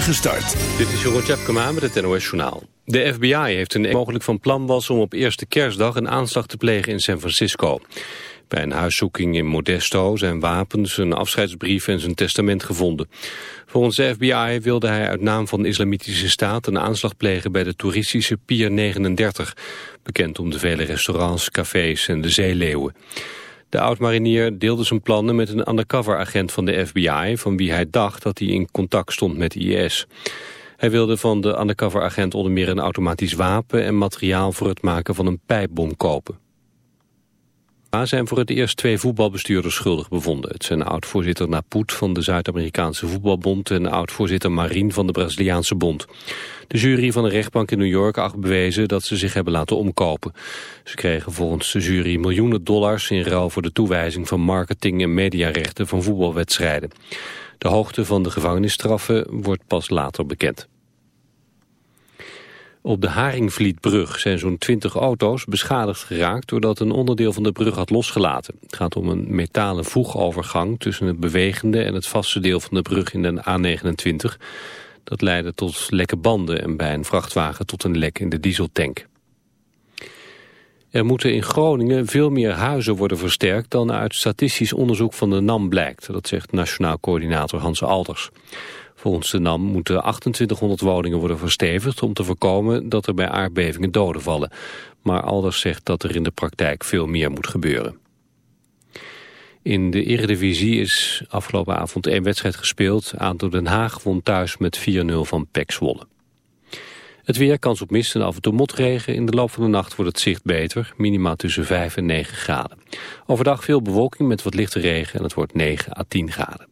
Gestart. Dit is Jeroen Tjepkema met het NOS Journaal. De FBI heeft een mogelijk van plan was om op eerste kerstdag een aanslag te plegen in San Francisco. Bij een huiszoeking in Modesto zijn wapens, een afscheidsbrief en zijn testament gevonden. Volgens de FBI wilde hij uit naam van de Islamitische Staat een aanslag plegen bij de toeristische Pier 39, bekend om de vele restaurants, cafés en de zeeleeuwen. De oud-marinier deelde zijn plannen met een undercover-agent van de FBI... van wie hij dacht dat hij in contact stond met IS. Hij wilde van de undercover-agent onder meer een automatisch wapen... en materiaal voor het maken van een pijpbom kopen zijn voor het eerst twee voetbalbestuurders schuldig bevonden. Het zijn oud-voorzitter Naput van de Zuid-Amerikaanse Voetbalbond... en oud-voorzitter Marin van de Braziliaanse Bond. De jury van de rechtbank in New York acht bewezen dat ze zich hebben laten omkopen. Ze kregen volgens de jury miljoenen dollars in ruil voor de toewijzing van marketing- en mediarechten van voetbalwedstrijden. De hoogte van de gevangenisstraffen wordt pas later bekend. Op de Haringvlietbrug zijn zo'n 20 auto's beschadigd geraakt doordat een onderdeel van de brug had losgelaten. Het gaat om een metalen voegovergang tussen het bewegende en het vaste deel van de brug in de A29. Dat leidde tot lekke banden en bij een vrachtwagen tot een lek in de dieseltank. Er moeten in Groningen veel meer huizen worden versterkt dan uit statistisch onderzoek van de NAM blijkt. Dat zegt Nationaal Coördinator Hans Alders. Volgens de NAM moeten 2800 woningen worden verstevigd om te voorkomen dat er bij aardbevingen doden vallen. Maar Alders zegt dat er in de praktijk veel meer moet gebeuren. In de Eredivisie is afgelopen avond één wedstrijd gespeeld. ADO Den Haag won thuis met 4-0 van PEC Zwolle. Het weer, kans op mist en af en toe motregen. In de loop van de nacht wordt het zicht beter. Minimaal tussen 5 en 9 graden. Overdag veel bewolking met wat lichte regen en het wordt 9 à 10 graden.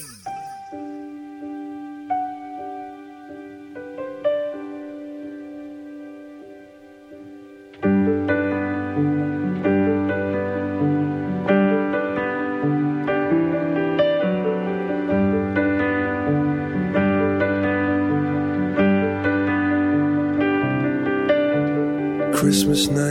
Christmas night,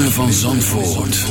Van Zandvoort.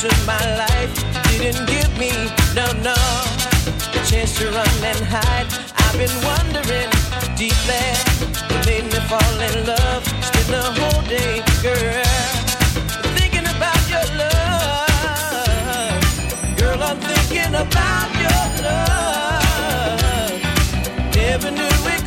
Into my life, didn't give me no no the chance to run and hide. I've been wondering deeply. You made me fall in love. Spend the whole day, girl, thinking about your love. Girl, I'm thinking about your love. Never knew it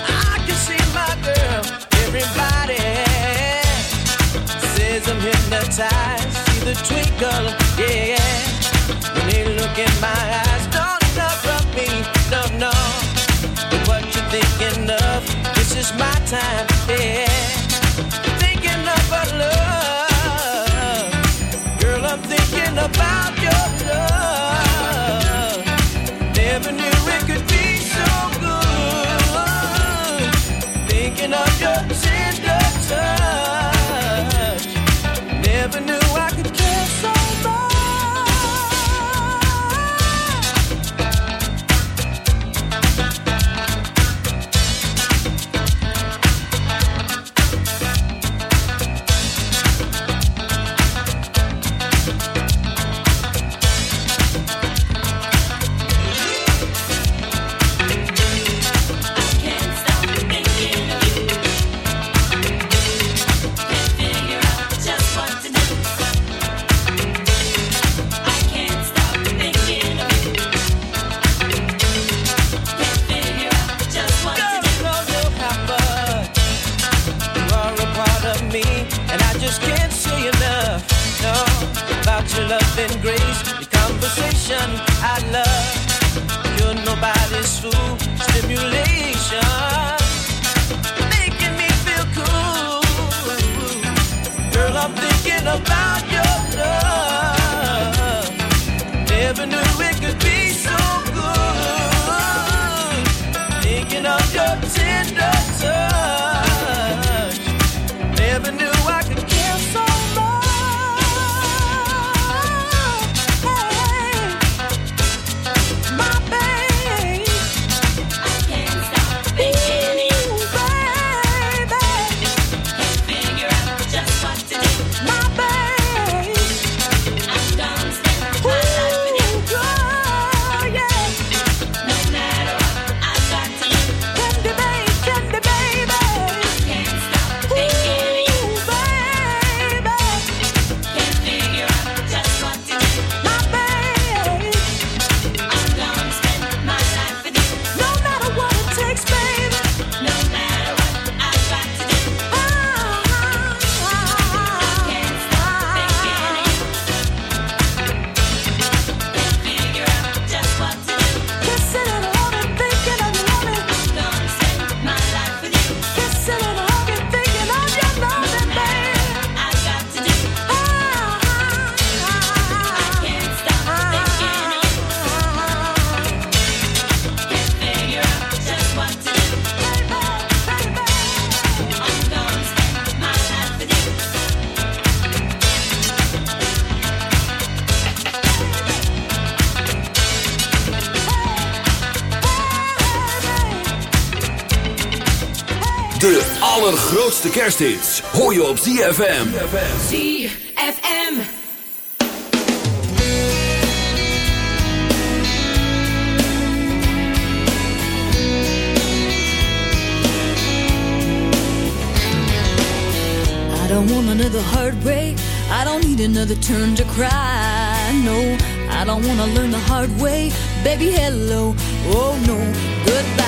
I can see my girl, everybody says I'm hypnotized. See the twinkle, yeah. When they look in my eyes, don't me, no, no. But what you thinking of? This is my time, yeah. Thinking our love, girl. I'm thinking about your touch. Never knew allergrootste kersthits hoor je op ZFM. ZFM. I don't want another heartbreak. I don't need another turn to cry. No, I don't want to learn the hard way. Baby, hello. Oh, no, goodbye.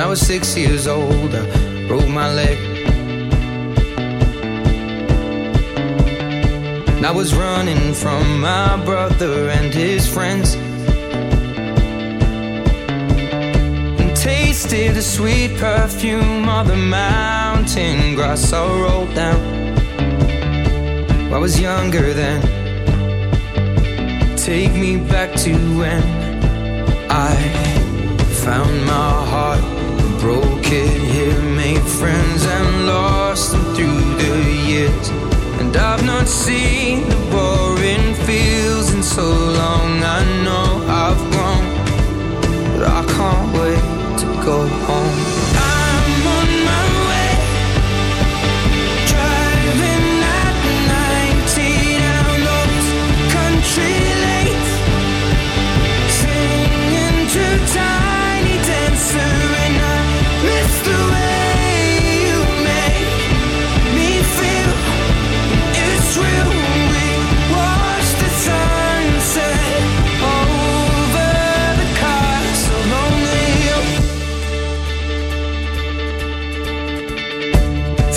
I was six years old, I broke my leg. And I was running from my brother and his friends. And tasted the sweet perfume of the mountain grass I rolled down. I was younger then. Take me back to when I found my heart, broke it here, made friends and lost them through the years. And I've not seen the boring fields in so long. I know I've grown, but I can't wait to go home. I'm on my way, driving at 90 down those country lanes. Singing to Tiny Dancer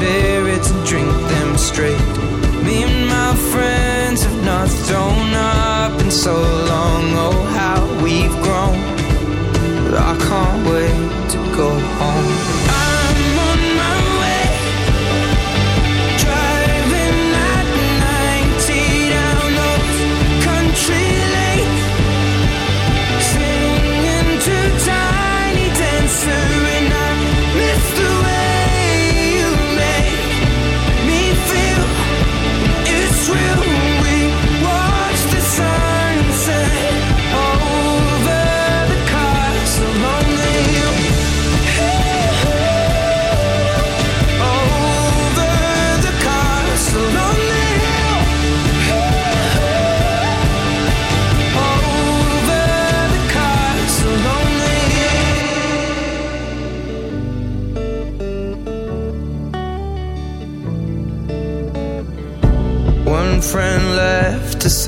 Cheap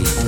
escape.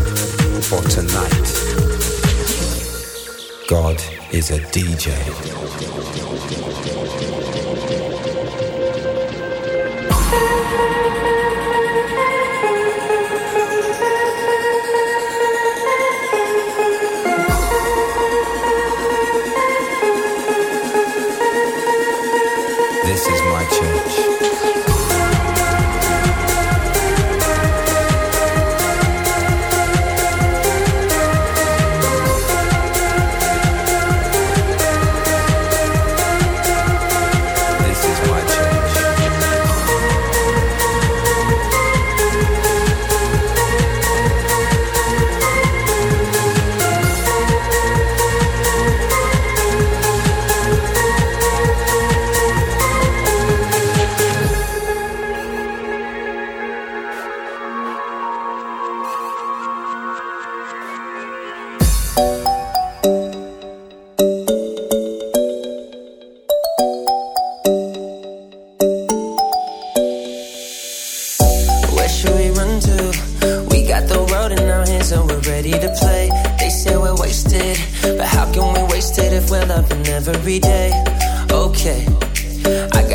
for tonight. God is a DJ.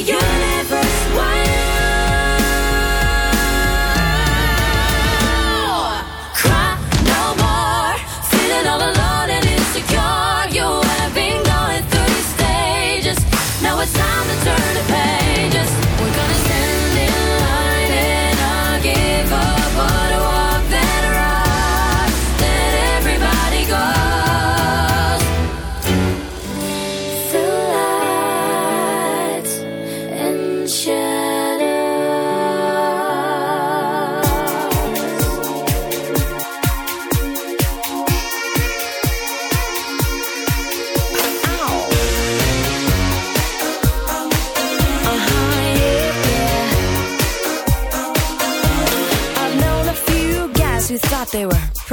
you.